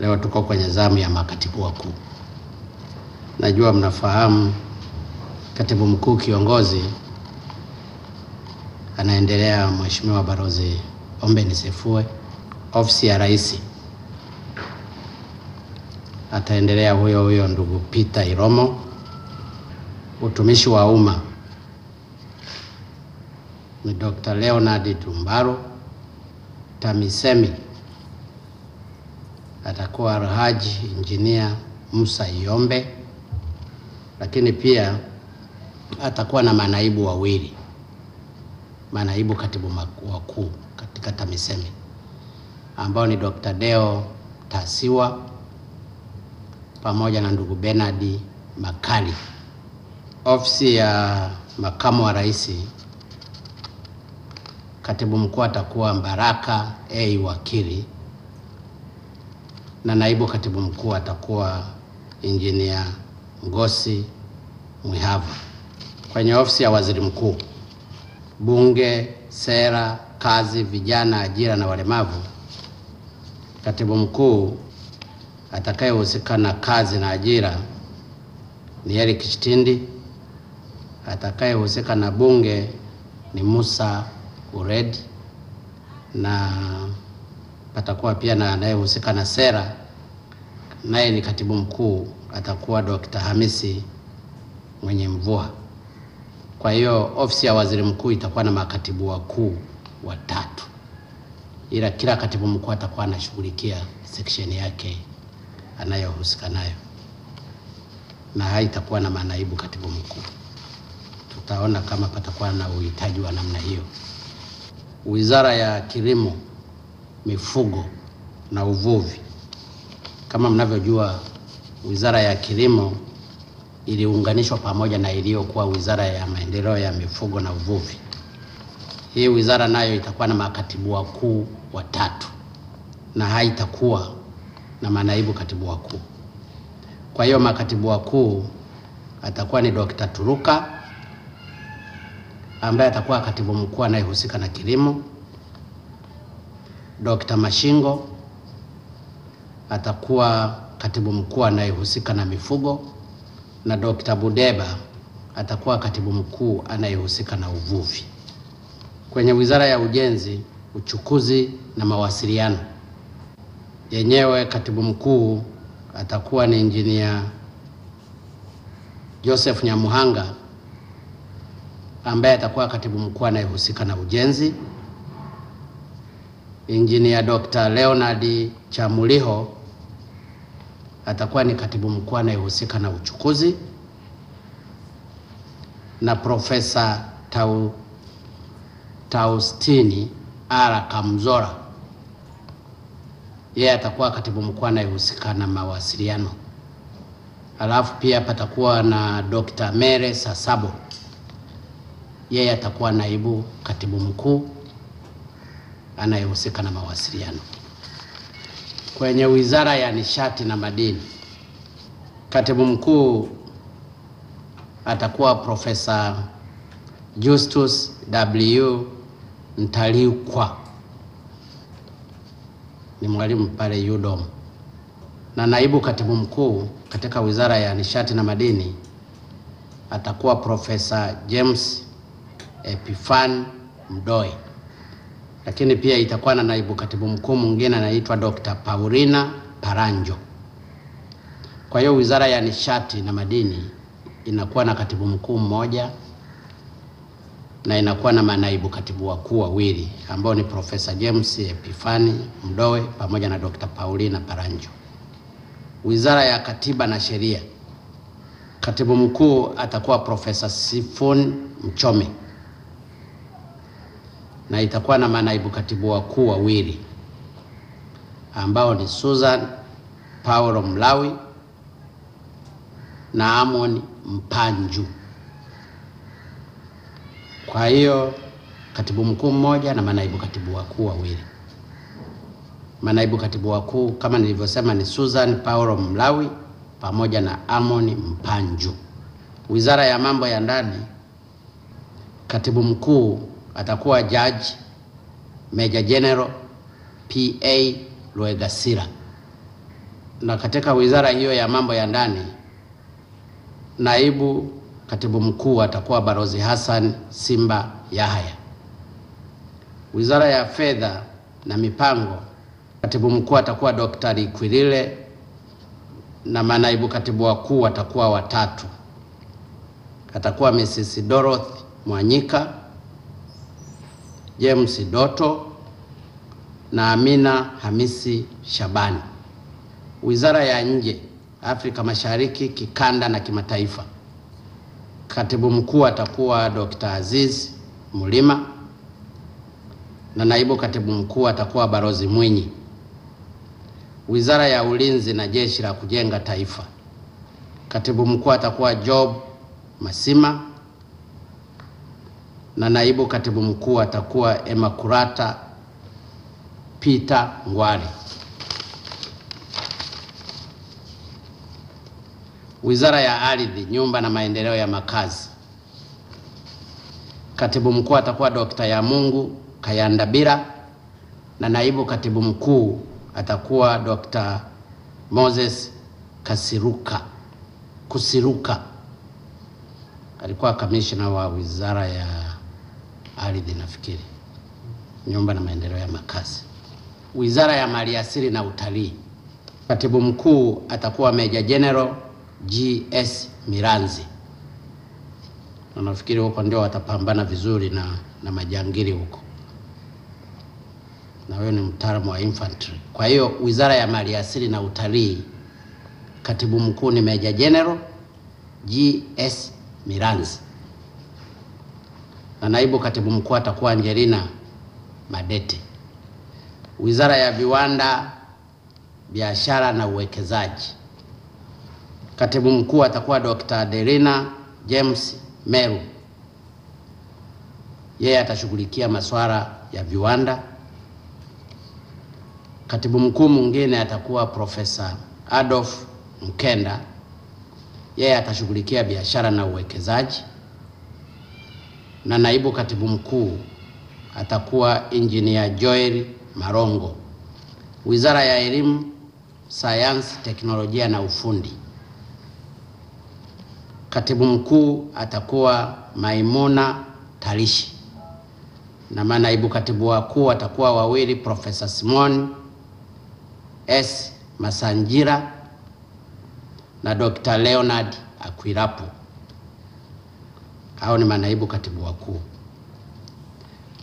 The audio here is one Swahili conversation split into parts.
Leo tuko kwenye zamu ya makatibu wakuu. Najua mnafahamu katibu mkuu kiongozi anaendelea Mheshimiwa Balozi Ombeni Sefue, ofisi ya rais ataendelea huyo huyo ndugu Peter Iromo, utumishi wa umma ni Dr. Leonard Tumbaro, TAMISEMI atakuwa Alhaji Injinia Musa Iombe, lakini pia atakuwa na manaibu wawili, manaibu katibu wakuu katika TAMISEMI ambao ni Dr. Deo Tasiwa pamoja na ndugu Bernard Makali. Ofisi ya makamu wa rais, katibu mkuu atakuwa Mbaraka A Wakili na naibu katibu mkuu atakuwa Injinia Ngosi Mwihava. Kwenye ofisi ya waziri mkuu, bunge, sera, kazi, vijana, ajira na walemavu, katibu mkuu atakayehusika na kazi na ajira ni Eric Chitindi. Atakayehusika na bunge ni Musa Uredi, na patakuwa pia na anayehusika na sera, naye ni katibu mkuu atakuwa Dr. Hamisi Mwenye Mvua. Kwa hiyo ofisi ya waziri mkuu itakuwa na makatibu wakuu watatu, ila kila katibu mkuu atakuwa anashughulikia section yake anayohusika nayo, na haitakuwa na manaibu katibu mkuu. Tutaona kama patakuwa na uhitaji wa namna hiyo. Wizara ya Kilimo, Mifugo na Uvuvi, kama mnavyojua, Wizara ya Kilimo iliunganishwa pamoja na iliyokuwa Wizara ya Maendeleo ya Mifugo na Uvuvi. Hii wizara nayo itakuwa na makatibu wakuu watatu na haitakuwa na manaibu katibu wakuu. Kwa hiyo makatibu wakuu atakuwa ni Dr. Turuka ambaye atakuwa katibu mkuu anayehusika na kilimo. Dr. Mashingo atakuwa katibu mkuu anayehusika na mifugo na Dr. Budeba atakuwa katibu mkuu anayehusika na uvuvi. Kwenye Wizara ya Ujenzi, Uchukuzi na Mawasiliano yenyewe katibu mkuu atakuwa ni Injinia Joseph Nyamuhanga ambaye atakuwa katibu mkuu anayehusika na ujenzi. Injinia Dr. Leonard Chamuliho atakuwa ni katibu mkuu anayehusika na uchukuzi, na Profesa Tau, Taustini Ara Kamzora yeye atakuwa katibu mkuu anayehusika na mawasiliano. Alafu pia patakuwa na Dr. Mere Sasabo, yeye atakuwa naibu katibu mkuu anayehusika na mawasiliano. Kwenye Wizara ya Nishati na Madini, katibu mkuu atakuwa Profesa Justus W. Ntaliukwa ni mwalimu pale UDOM, na naibu katibu mkuu katika Wizara ya Nishati na Madini atakuwa Profesa James Epifan Mdoe, lakini pia itakuwa na naibu katibu mkuu mwingine anaitwa Dr. Paulina Paranjo. Kwa hiyo Wizara ya Nishati na Madini inakuwa na katibu mkuu mmoja na inakuwa na manaibu katibu wakuu wawili ambao ni Profesa James Epifani Mdowe pamoja na Dr. Paulina Paranjo. Wizara ya Katiba na Sheria, katibu mkuu atakuwa Profesa Sifun Mchome na itakuwa na manaibu katibu wakuu wawili ambao ni Susan Paulo Mlawi na Amon Mpanju. Kwa hiyo katibu mkuu mmoja na manaibu katibu wakuu wawili. Manaibu katibu wakuu kama nilivyosema ni Susan Paulo Mlawi pamoja na Amon Mpanju. Wizara ya Mambo ya Ndani, katibu mkuu atakuwa Jaji Meja General PA Lwegasira na katika wizara hiyo ya mambo ya ndani, naibu katibu mkuu atakuwa Balozi Hassan Simba Yahaya. Wizara ya fedha na mipango, katibu mkuu atakuwa Dr. Likwilile na manaibu katibu wakuu watakuwa watatu, atakuwa Mrs. Dorothy Mwanyika, James Doto na Amina Hamisi Shabani. Wizara ya nje, Afrika Mashariki, kikanda na kimataifa, katibu mkuu atakuwa Dr. Aziz Mulima na naibu katibu mkuu atakuwa Balozi Mwinyi. Wizara ya Ulinzi na Jeshi la Kujenga Taifa, katibu mkuu atakuwa Job Masima na naibu katibu mkuu atakuwa Emakurata Peter ngwari Wizara ya Ardhi, Nyumba na Maendeleo ya Makazi, katibu mkuu atakuwa Dr. Yamungu Kayandabira na naibu katibu mkuu atakuwa Dr. Moses Kasiruka Kusiruka, alikuwa kamishna wa Wizara ya Ardhi nafikiri, Nyumba na Maendeleo ya Makazi. Wizara ya Maliasili na Utalii, katibu mkuu atakuwa Meja General GS Miranzi, na nafikiri huko ndio watapambana vizuri na, na majangili huko, na wewe ni mtaalamu wa infantry. Kwa hiyo Wizara ya Maliasili na Utalii, katibu mkuu ni Meja General GS Miranzi na naibu katibu mkuu atakuwa Angelina Madete. Wizara ya Viwanda, Biashara na Uwekezaji, katibu mkuu atakuwa Dr. Adelina James Meru, yeye atashughulikia masuala ya viwanda. Katibu mkuu mwingine atakuwa Profesa Adolf Mkenda, yeye atashughulikia biashara na uwekezaji na naibu katibu mkuu atakuwa Engineer Joel Marongo. Wizara ya Elimu, Sayansi, Teknolojia na Ufundi, katibu mkuu atakuwa Maimuna Tarishi na manaibu katibu wakuu atakuwa wawili, Profesa Simon S Masanjira na Dr. Leonard Akwilapo. Hao ni manaibu katibu wakuu.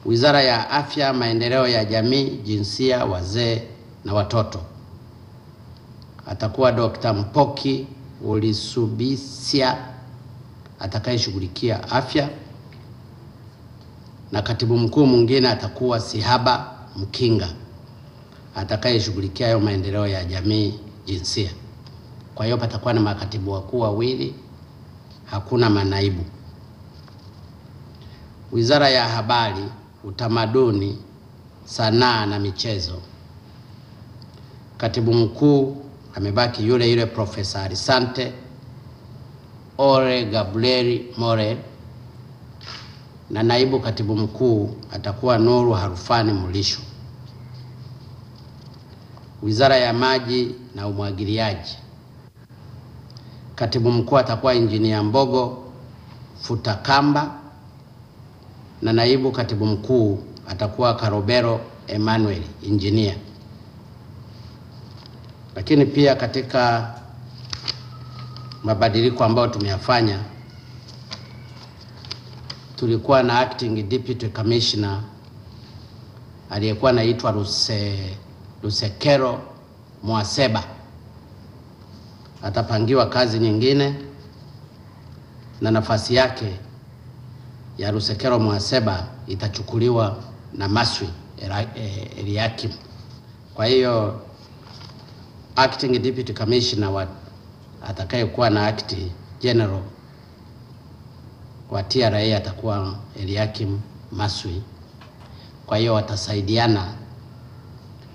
Wizara ya Afya, Maendeleo ya Jamii, Jinsia, Wazee na Watoto atakuwa Dr. Mpoki Ulisubisya atakayeshughulikia afya, na katibu mkuu mwingine atakuwa Sihaba Mkinga atakayeshughulikia hayo maendeleo ya jamii, jinsia. Kwa hiyo patakuwa na makatibu wakuu wawili, hakuna manaibu. Wizara ya Habari, Utamaduni, Sanaa na Michezo, katibu mkuu amebaki yule yule Profesa Arisante Ore Gabrieli More na naibu katibu mkuu atakuwa Nuru Harufani Mulisho. Wizara ya Maji na Umwagiliaji, katibu mkuu atakuwa Injinia Mbogo Futakamba na naibu katibu mkuu atakuwa Karobero Emmanuel engineer. Lakini pia katika mabadiliko ambayo tumeyafanya, tulikuwa na acting deputy commissioner aliyekuwa anaitwa Ruse, Rusekero Mwaseba atapangiwa kazi nyingine na nafasi yake ya Rusekero Mwaseba itachukuliwa na Maswi Eliakim. Kwa hiyo acting deputy commissioner wa atakayekuwa na act general wa TRA atakuwa Eliakim Maswi. Kwa hiyo watasaidiana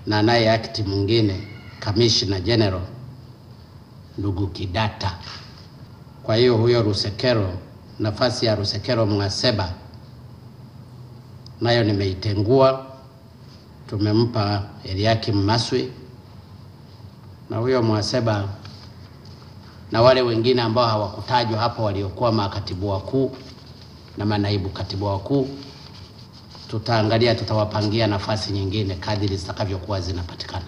na naye act mwingine commissioner general ndugu Kidata. Kwa hiyo huyo Rusekero, nafasi ya Rusekero Mwaseba nayo nimeitengua, tumempa Eliakim Maswi na huyo Mwaseba na wale wengine ambao hawakutajwa hapo waliokuwa makatibu wakuu na manaibu katibu wakuu, tutaangalia, tutawapangia nafasi nyingine kadiri zitakavyokuwa zinapatikana.